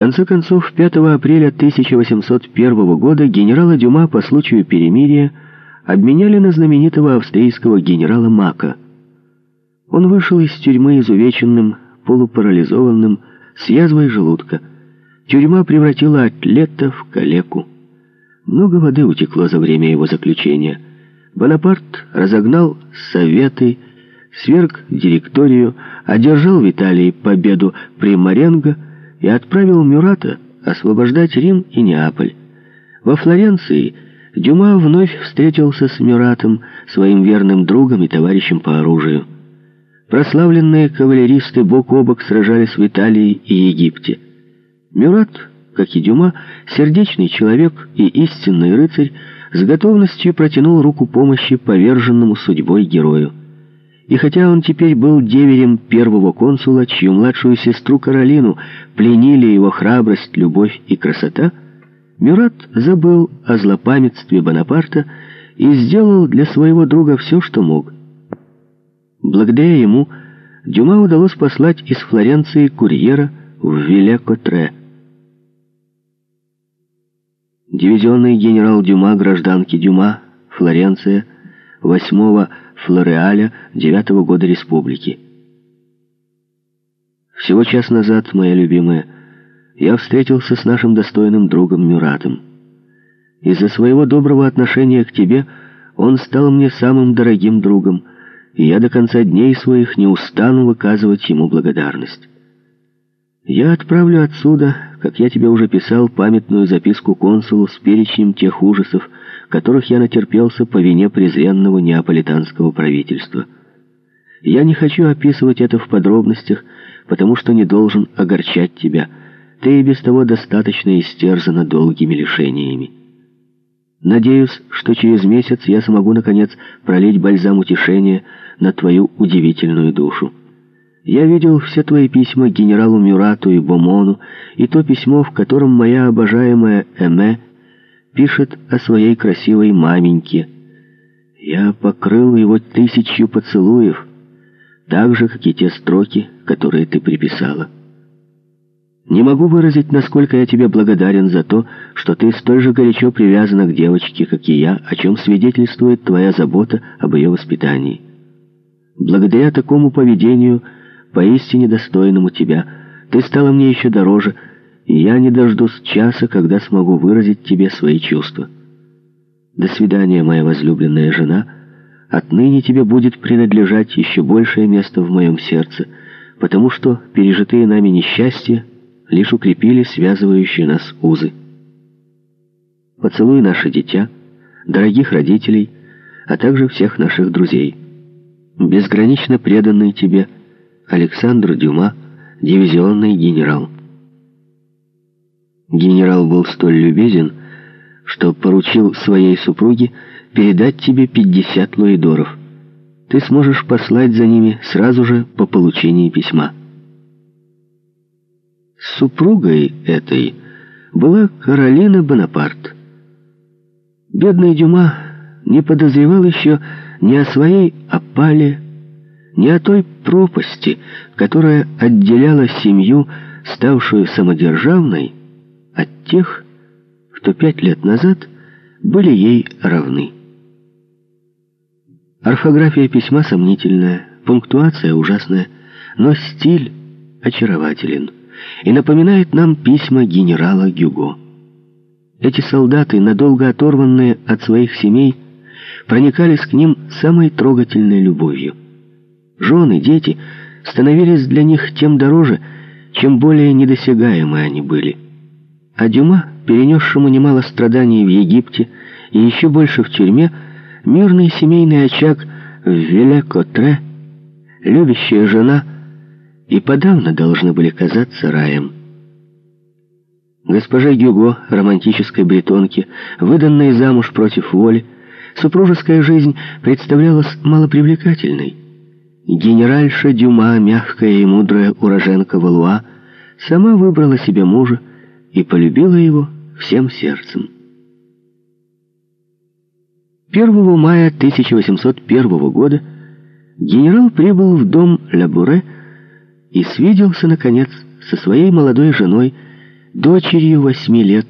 Конце концов, 5 апреля 1801 года генерала Дюма по случаю перемирия обменяли на знаменитого австрийского генерала Мака. Он вышел из тюрьмы изувеченным, полупарализованным, с язвой желудка. Тюрьма превратила атлета в калеку. Много воды утекло за время его заключения. Бонапарт разогнал советы, сверг директорию, одержал в Италии победу при Маренго, и отправил Мюрата освобождать Рим и Неаполь. Во Флоренции Дюма вновь встретился с Мюратом, своим верным другом и товарищем по оружию. Прославленные кавалеристы бок о бок сражались в Италии и Египте. Мюрат, как и Дюма, сердечный человек и истинный рыцарь, с готовностью протянул руку помощи поверженному судьбой герою. И хотя он теперь был деверем первого консула, чью младшую сестру Каролину пленили его храбрость, любовь и красота, Мюрат забыл о злопамятстве Бонапарта и сделал для своего друга все, что мог. Благодаря ему Дюма удалось послать из Флоренции курьера в Вилекотре. Дивизионный генерал Дюма, гражданки Дюма, Флоренция, 8 Флореаля девятого года республики. Всего час назад, моя любимая, я встретился с нашим достойным другом Мюратом. Из-за своего доброго отношения к тебе он стал мне самым дорогим другом, и я до конца дней своих не устану выказывать ему благодарность. Я отправлю отсюда, как я тебе уже писал, памятную записку консулу с перечнем тех ужасов, которых я натерпелся по вине презренного неаполитанского правительства. Я не хочу описывать это в подробностях, потому что не должен огорчать тебя. Ты и без того достаточно истерзана долгими лишениями. Надеюсь, что через месяц я смогу, наконец, пролить бальзам утешения на твою удивительную душу. Я видел все твои письма генералу Мюрату и Бомону, и то письмо, в котором моя обожаемая Эме пишет о своей красивой маменьке. Я покрыл его тысячью поцелуев, так же, как и те строки, которые ты приписала. Не могу выразить, насколько я тебе благодарен за то, что ты столь же горячо привязана к девочке, как и я, о чем свидетельствует твоя забота об ее воспитании. Благодаря такому поведению, поистине достойному тебя, ты стала мне еще дороже, и я не дождусь часа, когда смогу выразить тебе свои чувства. До свидания, моя возлюбленная жена. Отныне тебе будет принадлежать еще большее место в моем сердце, потому что пережитые нами несчастья лишь укрепили связывающие нас узы. Поцелуй наше дитя, дорогих родителей, а также всех наших друзей. Безгранично преданный тебе Александр Дюма, дивизионный генерал. Генерал был столь любезен, что поручил своей супруге передать тебе 50 луидоров. Ты сможешь послать за ними сразу же по получении письма. Супругой этой была Каролина Бонапарт. Бедный Дюма не подозревал еще ни о своей опале, ни о той пропасти, которая отделяла семью, ставшую самодержавной, от тех, кто пять лет назад были ей равны. Орфография письма сомнительная, пунктуация ужасная, но стиль очарователен и напоминает нам письма генерала Гюго. Эти солдаты, надолго оторванные от своих семей, проникались к ним самой трогательной любовью. Жены, дети становились для них тем дороже, чем более недосягаемы они были – а Дюма, перенесшему немало страданий в Египте и еще больше в тюрьме, мирный семейный очаг в Велекотре, любящая жена и подавно должны были казаться раем. Госпожа Гюго, романтической бретонке, выданной замуж против воли, супружеская жизнь представлялась малопривлекательной. Генеральша Дюма, мягкая и мудрая уроженка Валуа, сама выбрала себе мужа, и полюбила его всем сердцем. 1 мая 1801 года генерал прибыл в дом Лабуре и свиделся, наконец, со своей молодой женой, дочерью восьми лет,